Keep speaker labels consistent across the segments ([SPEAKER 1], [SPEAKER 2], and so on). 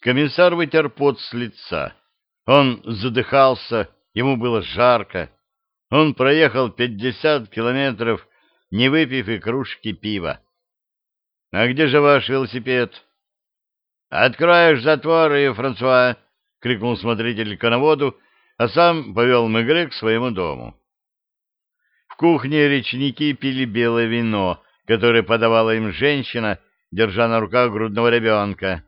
[SPEAKER 1] Комиссар вытер пот с лица. Он задыхался, ему было жарко. Он проехал пятьдесят километров, не выпив и кружки пива. — А где же ваш велосипед? — Откроешь затворы, Франсуа! — крикнул смотритель коноводу, а сам повел Мегре к своему дому. В кухне речники пили белое вино, которое подавала им женщина, держа на руках грудного ребенка. —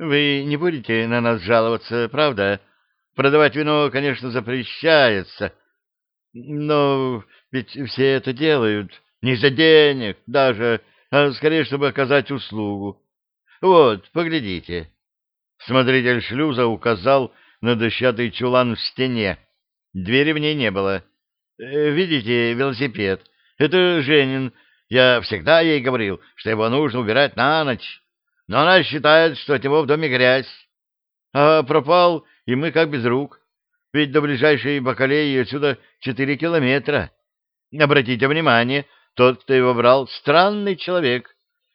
[SPEAKER 1] Вы не будете на нас жаловаться, правда? Продавать вино, конечно, запрещается, но ведь все это делают не за денег даже, а скорее, чтобы оказать услугу. Вот, поглядите. Смотритель шлюза указал на дощатый чулан в стене. Двери в ней не было. Э, видите, велосипед. Это Женин. Я всегда ей говорил, что его нужно убирать на ночь. Но она считает, что от него в доме грязь. А пропал, и мы как без рук. Ведь до ближайшей бакалеи отсюда четыре километра. Обратите внимание, тот, кто его брал, странный человек.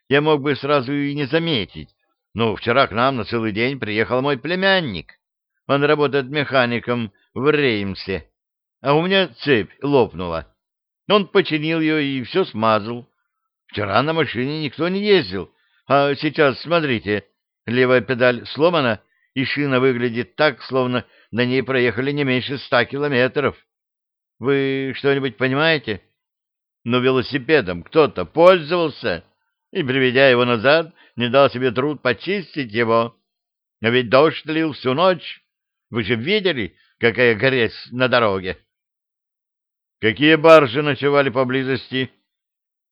[SPEAKER 1] Я мог бы сразу и не заметить. Но вчера к нам на целый день приехал мой племянник. Он работает механиком в Реймсе. А у меня цепь лопнула. Он починил ее и все смазал. Вчера на машине никто не ездил. А сейчас, смотрите, левая педаль сломана, и шина выглядит так, словно на ней проехали не меньше ста километров. Вы что-нибудь понимаете? Но велосипедом кто-то пользовался и, приведя его назад, не дал себе труд почистить его. А ведь дождь лил всю ночь. Вы же видели, какая грязь на дороге? Какие баржи ночевали поблизости?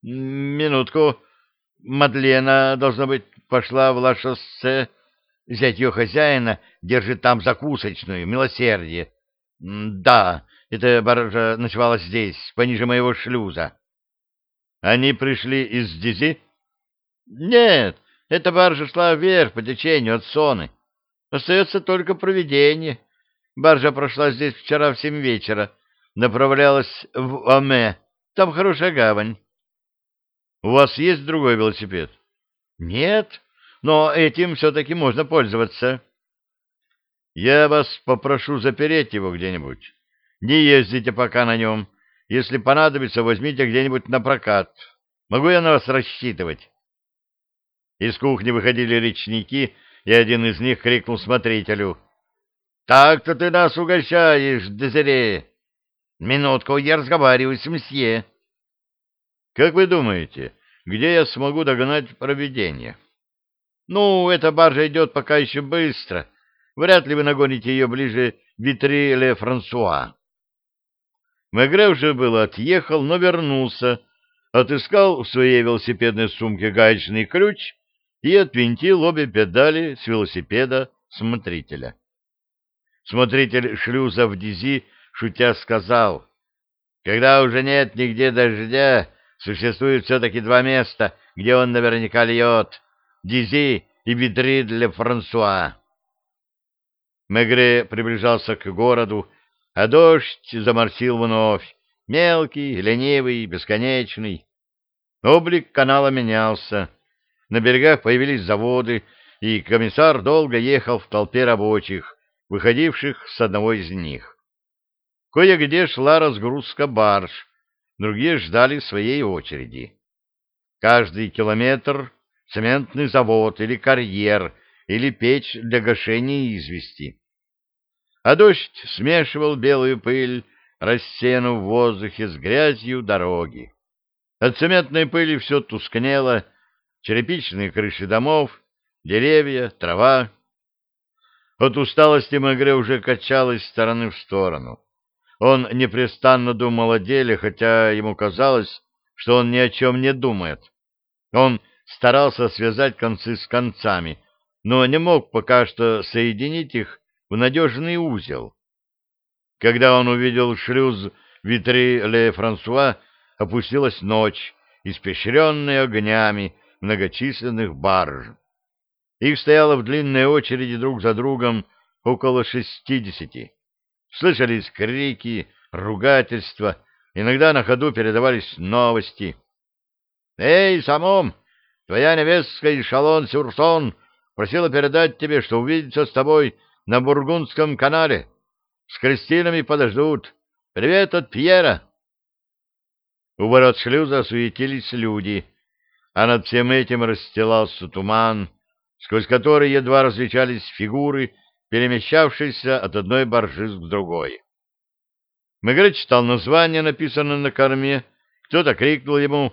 [SPEAKER 1] Минутку. Мадлена, должно быть, пошла в Ла-Шоссе. Зять ее хозяина держит там закусочную, милосердие. Да, эта баржа ночевала здесь, пониже моего шлюза. Они пришли из Дизи? Нет, эта баржа шла вверх по течению от Соны. Остается только проведение. Баржа прошла здесь вчера в семь вечера, направлялась в Оме. Там хорошая гавань. У вас есть другой велосипед? Нет, но этим все-таки можно пользоваться. Я вас попрошу запереть его где-нибудь. Не ездите пока на нем. Если понадобится, возьмите где-нибудь на прокат. Могу я на вас рассчитывать? Из кухни выходили речники, и один из них крикнул смотрителю. — Так-то ты нас угощаешь, Дезире! Минутку, я разговариваю с мсье. — Как вы думаете, где я смогу догнать проведение? — Ну, эта баржа идет пока еще быстро. Вряд ли вы нагоните ее ближе Витри-ле-Франсуа. Мегре уже было отъехал, но вернулся, отыскал в своей велосипедной сумке гаечный ключ и отвинтил обе педали с велосипеда смотрителя. Смотритель шлюза в Дизи, шутя, сказал, «Когда уже нет нигде дождя, существует все-таки два места, где он наверняка льет — Дизи и Видри для Франсуа». Мегре приближался к городу, а дождь заморсил вновь, мелкий, ленивый, бесконечный. Облик канала менялся. На берегах появились заводы, и комиссар долго ехал в толпе рабочих, выходивших с одного из них. Кое-где шла разгрузка барж, другие ждали своей очереди. Каждый километр — цементный завод или карьер, или печь для гашения извести. А дождь смешивал белую пыль, рассеянную в воздухе с грязью дороги. От цементной пыли все тускнело, черепичные крыши домов, деревья, трава. От усталости Мегре уже качалась стороны в сторону. Он непрестанно думал о деле, хотя ему казалось, что он ни о чем не думает. Он старался связать концы с концами, но не мог пока что соединить их в надежный узел. Когда он увидел шлюз Витри-ле-Франсуа, опустилась ночь, испещренная огнями, многочисленных барж. Их стояло в длинной очереди друг за другом около шестидесяти. Слышались крики, ругательства, иногда на ходу передавались новости. «Эй, самом, твоя невестка и шалон Сюрсон просила передать тебе, что увидится с тобой на Бургундском канале. С Кристинами подождут. Привет от Пьера. У ворот шлюза суетились люди, а над всем этим расстилался туман, сквозь который едва различались фигуры, перемещавшиеся от одной баржи к другой. Мегре читал название, написанное на корме. Кто-то крикнул ему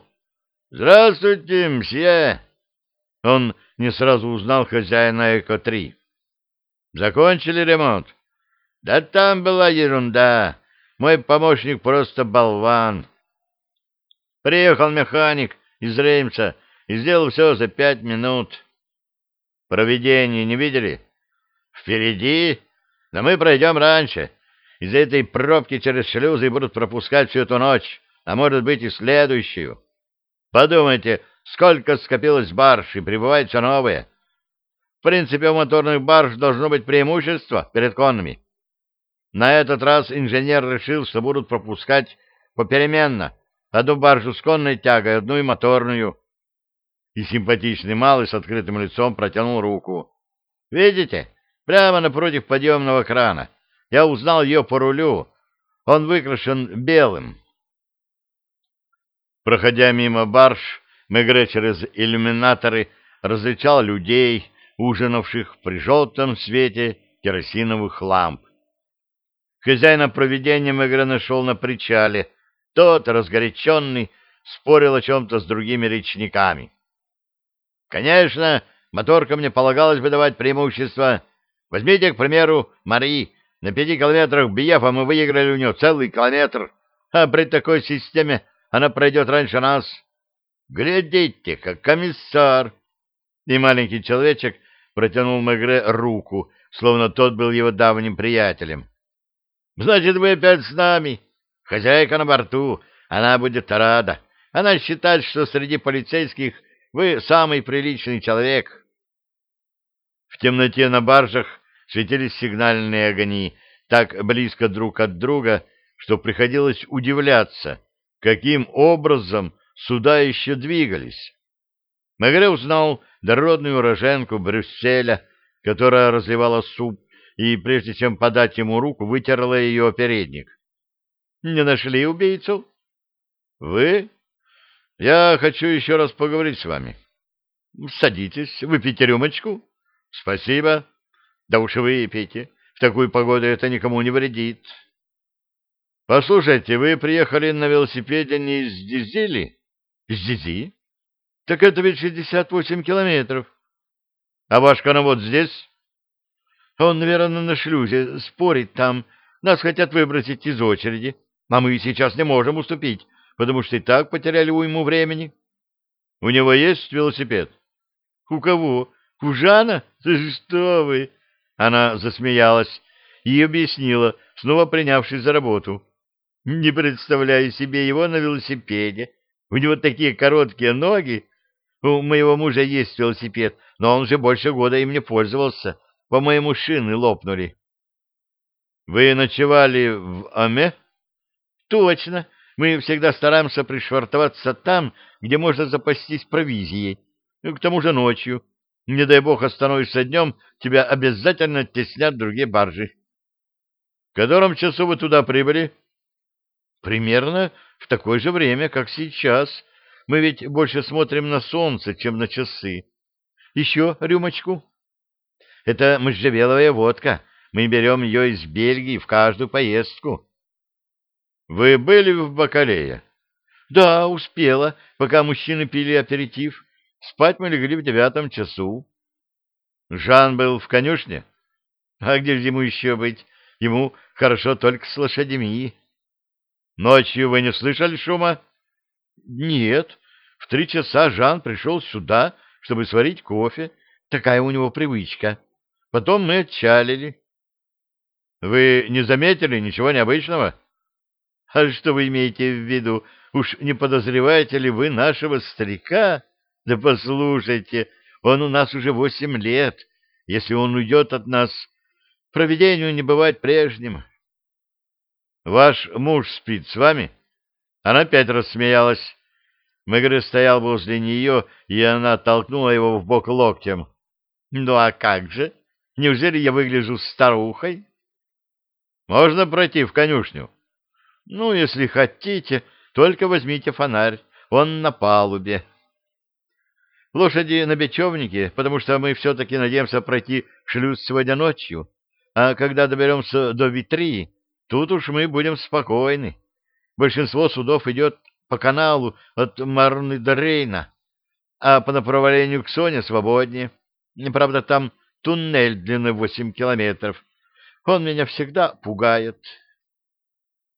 [SPEAKER 1] «Здравствуйте, мсье!» Он не сразу узнал хозяина Эко-3. «Закончили ремонт?» «Да там была ерунда. Мой помощник просто болван». «Приехал механик из Реймса и сделал все за пять минут». «Проведение не видели?» «Впереди, но мы пройдем раньше. Из этой пробки через шлюзы будут пропускать всю эту ночь, а может быть и следующую. Подумайте, сколько скопилось барж и прибывает все новые. В принципе, у моторных барж должно быть преимущество перед конными. На этот раз инженер решил, что будут пропускать попеременно одну баржу с конной тягой, одну и моторную. И симпатичный малый с открытым лицом протянул руку. Видите, прямо напротив подъемного крана. Я узнал ее по рулю. Он выкрашен белым. Проходя мимо барж, Мегре через иллюминаторы различал людей, ужинавших при желтом свете керосиновых ламп. Хозяина проведения Мегре нашел на причале. Тот, разгоряченный, спорил о чем-то с другими речниками. Конечно, моторка мне полагалось бы давать преимущество. Возьмите, к примеру, Мари, на пяти километрах Биефа мы выиграли у нее целый километр, а при такой системе она пройдет раньше нас. Глядите, как комиссар!» И маленький человечек протянул Мегре руку, словно тот был его давним приятелем. «Значит, вы опять с нами. Хозяйка на борту, она будет рада. Она считает, что среди полицейских вы самый приличный человек». В темноте на баржах светились сигнальные огни так близко друг от друга, что приходилось удивляться, каким образом суда еще двигались. Мегре узнал дородную уроженку Брюсселя, которая разливала суп, и прежде чем подать ему руку, вытерла ее передник. — Не нашли убийцу? — Вы? Я хочу еще раз поговорить с вами. — Садитесь, выпейте рюмочку. — Спасибо. Да уж выпейте. В такую погоду это никому не вредит. Послушайте, вы приехали на велосипеде не из Дизели? Из Дизи? Так это ведь 68 километров. А ваш коновод здесь? Он, наверное, на шлюзе, спорит там. Нас хотят выбросить из очереди, а мы сейчас не можем уступить, потому что и так потеряли уйму времени. У него есть велосипед? У кого? У Жана? Что вы? Она засмеялась и объяснила, снова принявшись за работу. Не представляю себе его на велосипеде. У него такие короткие ноги. У моего мужа есть велосипед, но он уже больше года им не пользовался. По-моему, шины лопнули. Вы ночевали в Аме? Точно. Мы всегда стараемся пришвартоваться там, где можно запастись провизией. К тому же ночью. Не дай бог остановишься днем, тебя обязательно теснят другие баржи. — В котором часу вы туда прибыли? — Примерно в такое же время, как сейчас. Мы ведь больше смотрим на солнце, чем на часы. Еще рюмочку? — Это можжевеловая водка. Мы берем ее из Бельгии в каждую поездку. — Вы были в Бакалее? — Да, успела, пока мужчины пили аперитив. Спать мы легли в девятом часу. Жан был в конюшне? А где же ему еще быть? Ему хорошо только с лошадьми. Ночью вы не слышали шума? Нет. В три часа Жан пришел сюда, чтобы сварить кофе. Такая у него привычка. Потом мы отчалили. Вы не заметили ничего необычного? А что вы имеете в виду? Уж не подозреваете ли вы нашего старика? Да послушайте, он у нас уже восемь лет. Если он уйдет от нас, проведению не бывает прежним. Ваш муж спит с вами? Она опять рассмеялась. Мегре стоял возле нее, и она толкнула его в бок локтем. Ну а как же? Неужели я выгляжу старухой? Можно пройти в конюшню? Ну, если хотите, только возьмите фонарь, он на палубе. Лошади на бечевнике, потому что мы все-таки надеемся пройти шлюз сегодня ночью, а когда доберемся до Витри, тут уж мы будем спокойны. Большинство судов идет по каналу от Марны до Рейна, а по направлению к Соне свободнее. Правда, там туннель длиной восемь километров. Он меня всегда пугает.